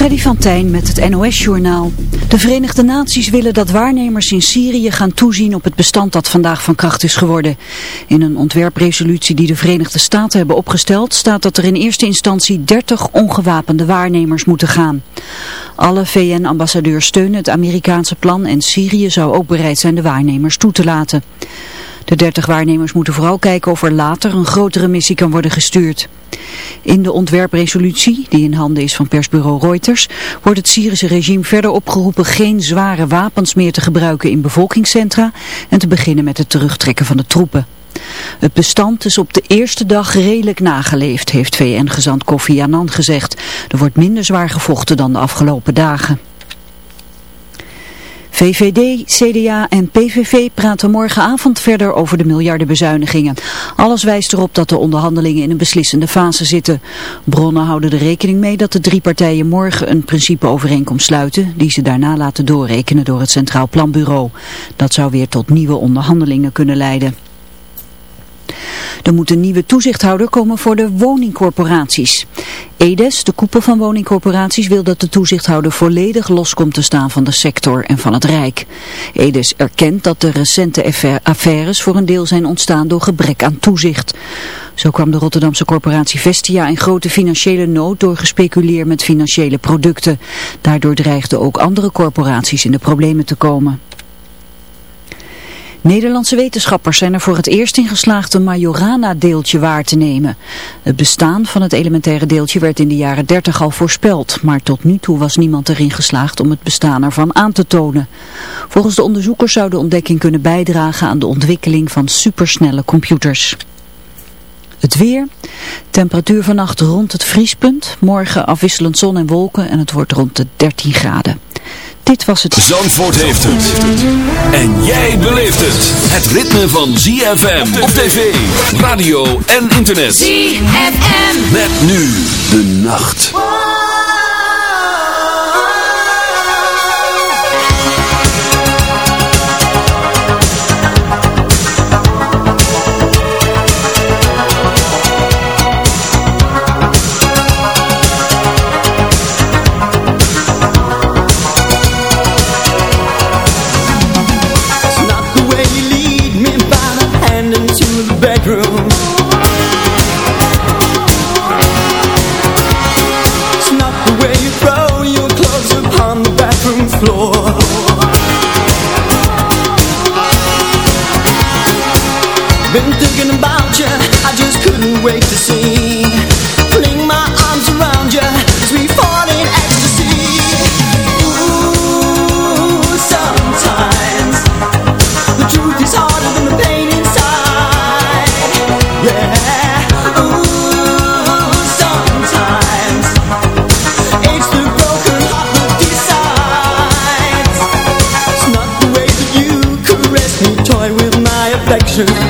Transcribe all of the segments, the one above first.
Freddy van Tijn met het NOS-journaal. De Verenigde Naties willen dat waarnemers in Syrië gaan toezien op het bestand dat vandaag van kracht is geworden. In een ontwerpresolutie die de Verenigde Staten hebben opgesteld staat dat er in eerste instantie 30 ongewapende waarnemers moeten gaan. Alle VN-ambassadeurs steunen het Amerikaanse plan en Syrië zou ook bereid zijn de waarnemers toe te laten. De 30 waarnemers moeten vooral kijken of er later een grotere missie kan worden gestuurd. In de ontwerpresolutie, die in handen is van persbureau Reuters, wordt het Syrische regime verder opgeroepen geen zware wapens meer te gebruiken in bevolkingscentra en te beginnen met het terugtrekken van de troepen. Het bestand is op de eerste dag redelijk nageleefd, heeft VN-gezant Kofi Annan gezegd. Er wordt minder zwaar gevochten dan de afgelopen dagen. VVD, CDA en PVV praten morgenavond verder over de miljardenbezuinigingen. Alles wijst erop dat de onderhandelingen in een beslissende fase zitten. Bronnen houden er rekening mee dat de drie partijen morgen een principeovereenkomst sluiten, die ze daarna laten doorrekenen door het Centraal Planbureau. Dat zou weer tot nieuwe onderhandelingen kunnen leiden. Er moet een nieuwe toezichthouder komen voor de woningcorporaties. EDES, de koepel van woningcorporaties, wil dat de toezichthouder volledig los komt te staan van de sector en van het Rijk. EDES erkent dat de recente affaires voor een deel zijn ontstaan door gebrek aan toezicht. Zo kwam de Rotterdamse corporatie Vestia in grote financiële nood door gespeculeerd met financiële producten. Daardoor dreigden ook andere corporaties in de problemen te komen. Nederlandse wetenschappers zijn er voor het eerst in geslaagd een Majorana-deeltje waar te nemen. Het bestaan van het elementaire deeltje werd in de jaren 30 al voorspeld, maar tot nu toe was niemand erin geslaagd om het bestaan ervan aan te tonen. Volgens de onderzoekers zou de ontdekking kunnen bijdragen aan de ontwikkeling van supersnelle computers. Het weer. Temperatuur vannacht rond het vriespunt. Morgen afwisselend zon en wolken en het wordt rond de 13 graden. Dit was het. Zandvoort heeft het. En jij beleeft het. Het ritme van ZFM op tv, radio en internet. ZFM. Met nu de nacht. through. true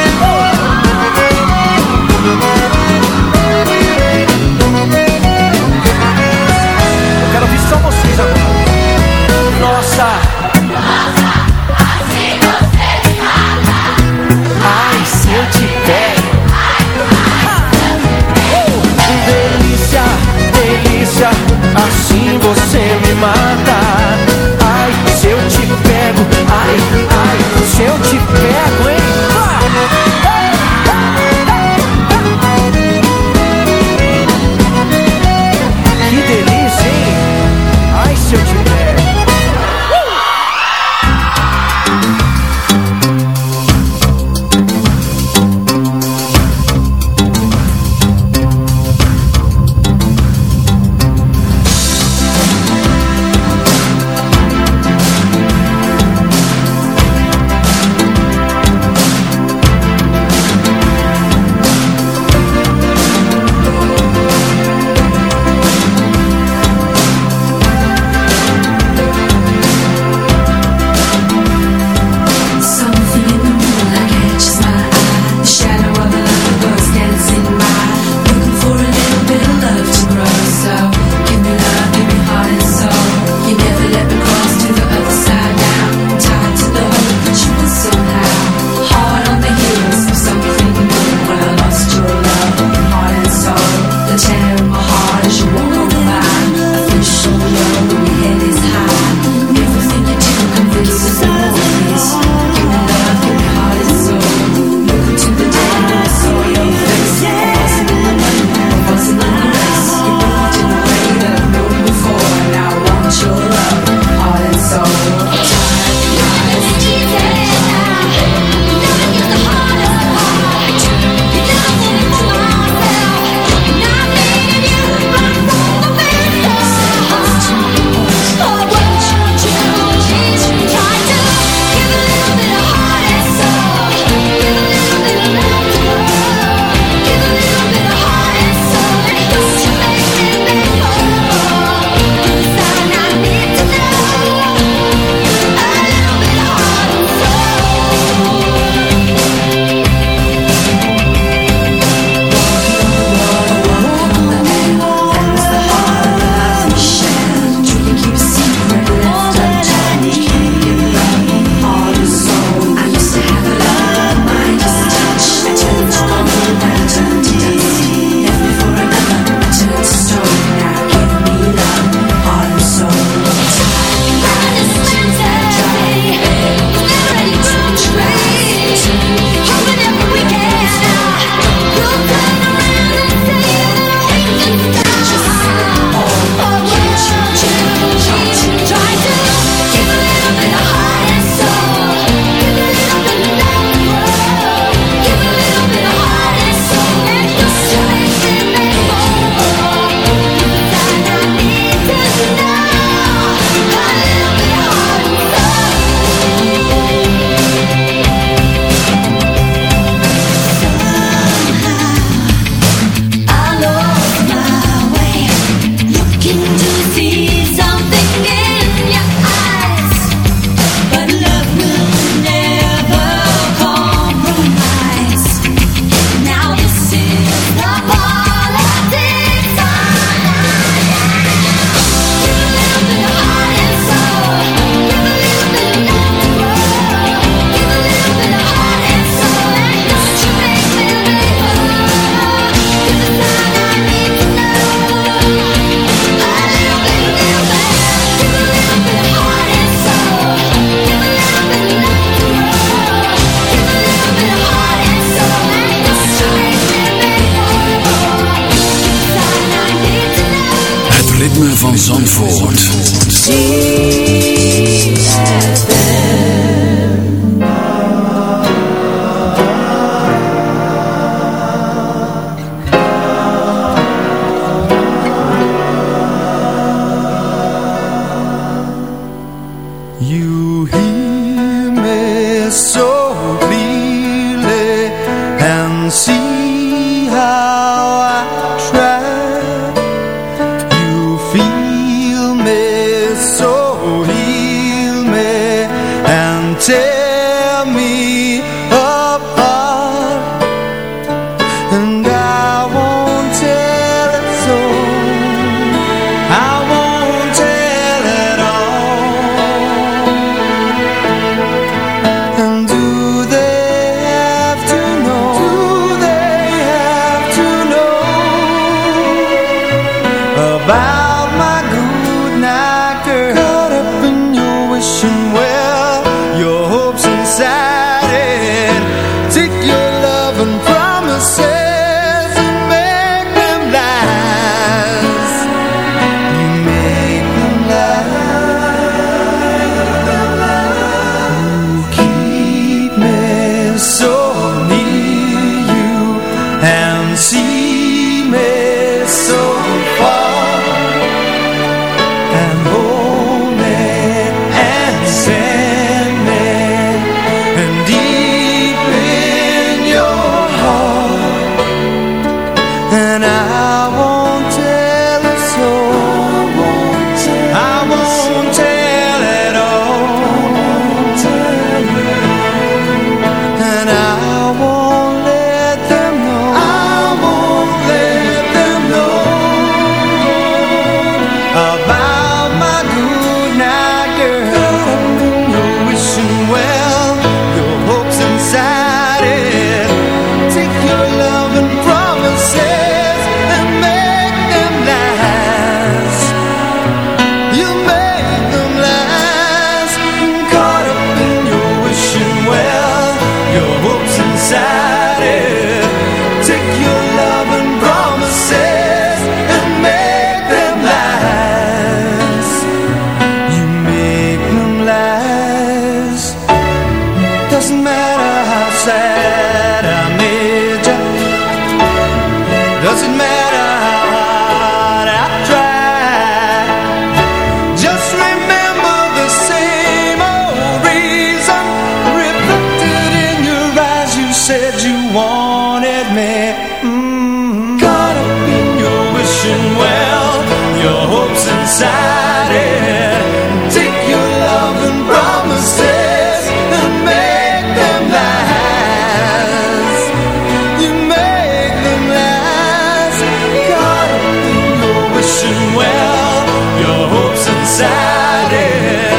decided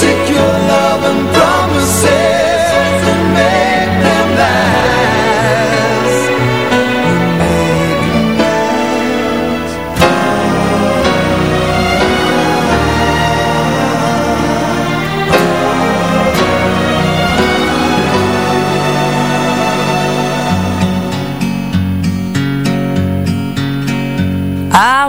Take your love and promises And make them last. I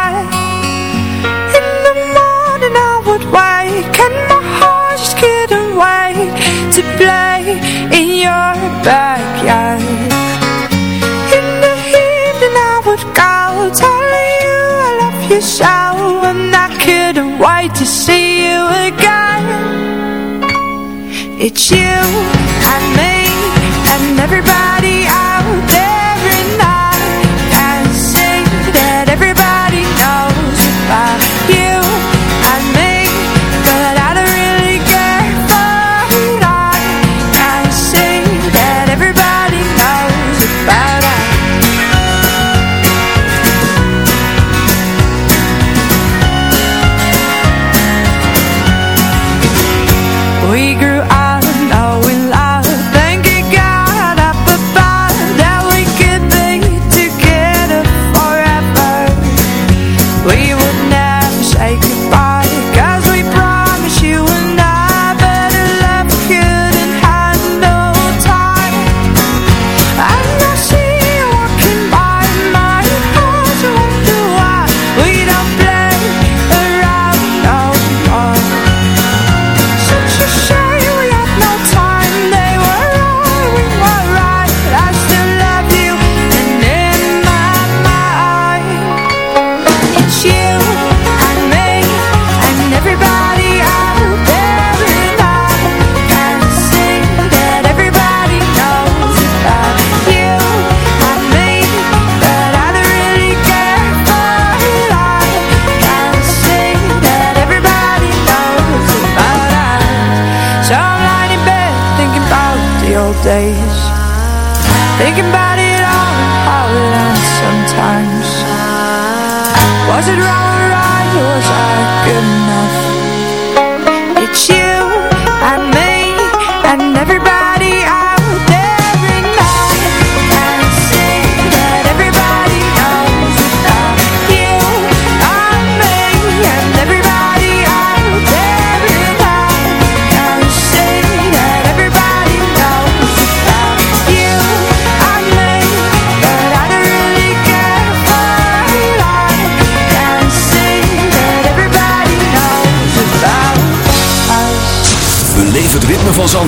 so And I couldn't wait to see you again. It's you and me and everybody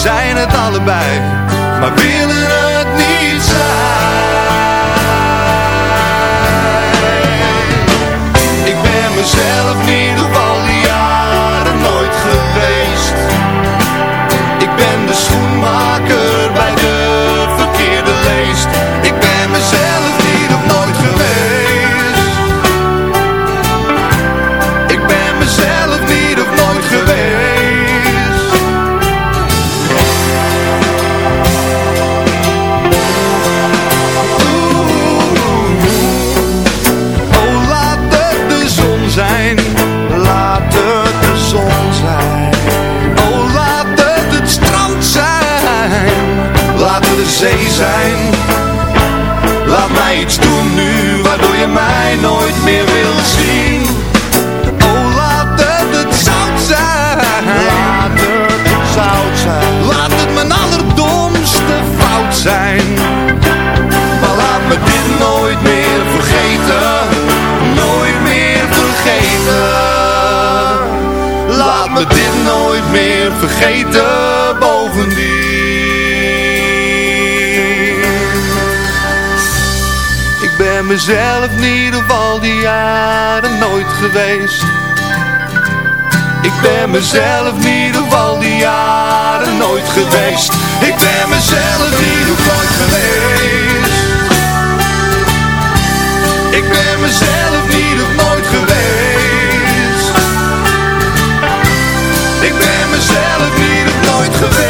zijn het allebei, maar willen Me dit nooit meer vergeten Bovendien. Ik ben mezelf niet op al die jaren nooit geweest. Ik ben mezelf niet op al die jaren nooit geweest. Ik ben mezelf niet nooit geweest. Ik ben mezelf niet nooit Ik ben mezelf niet nooit geweest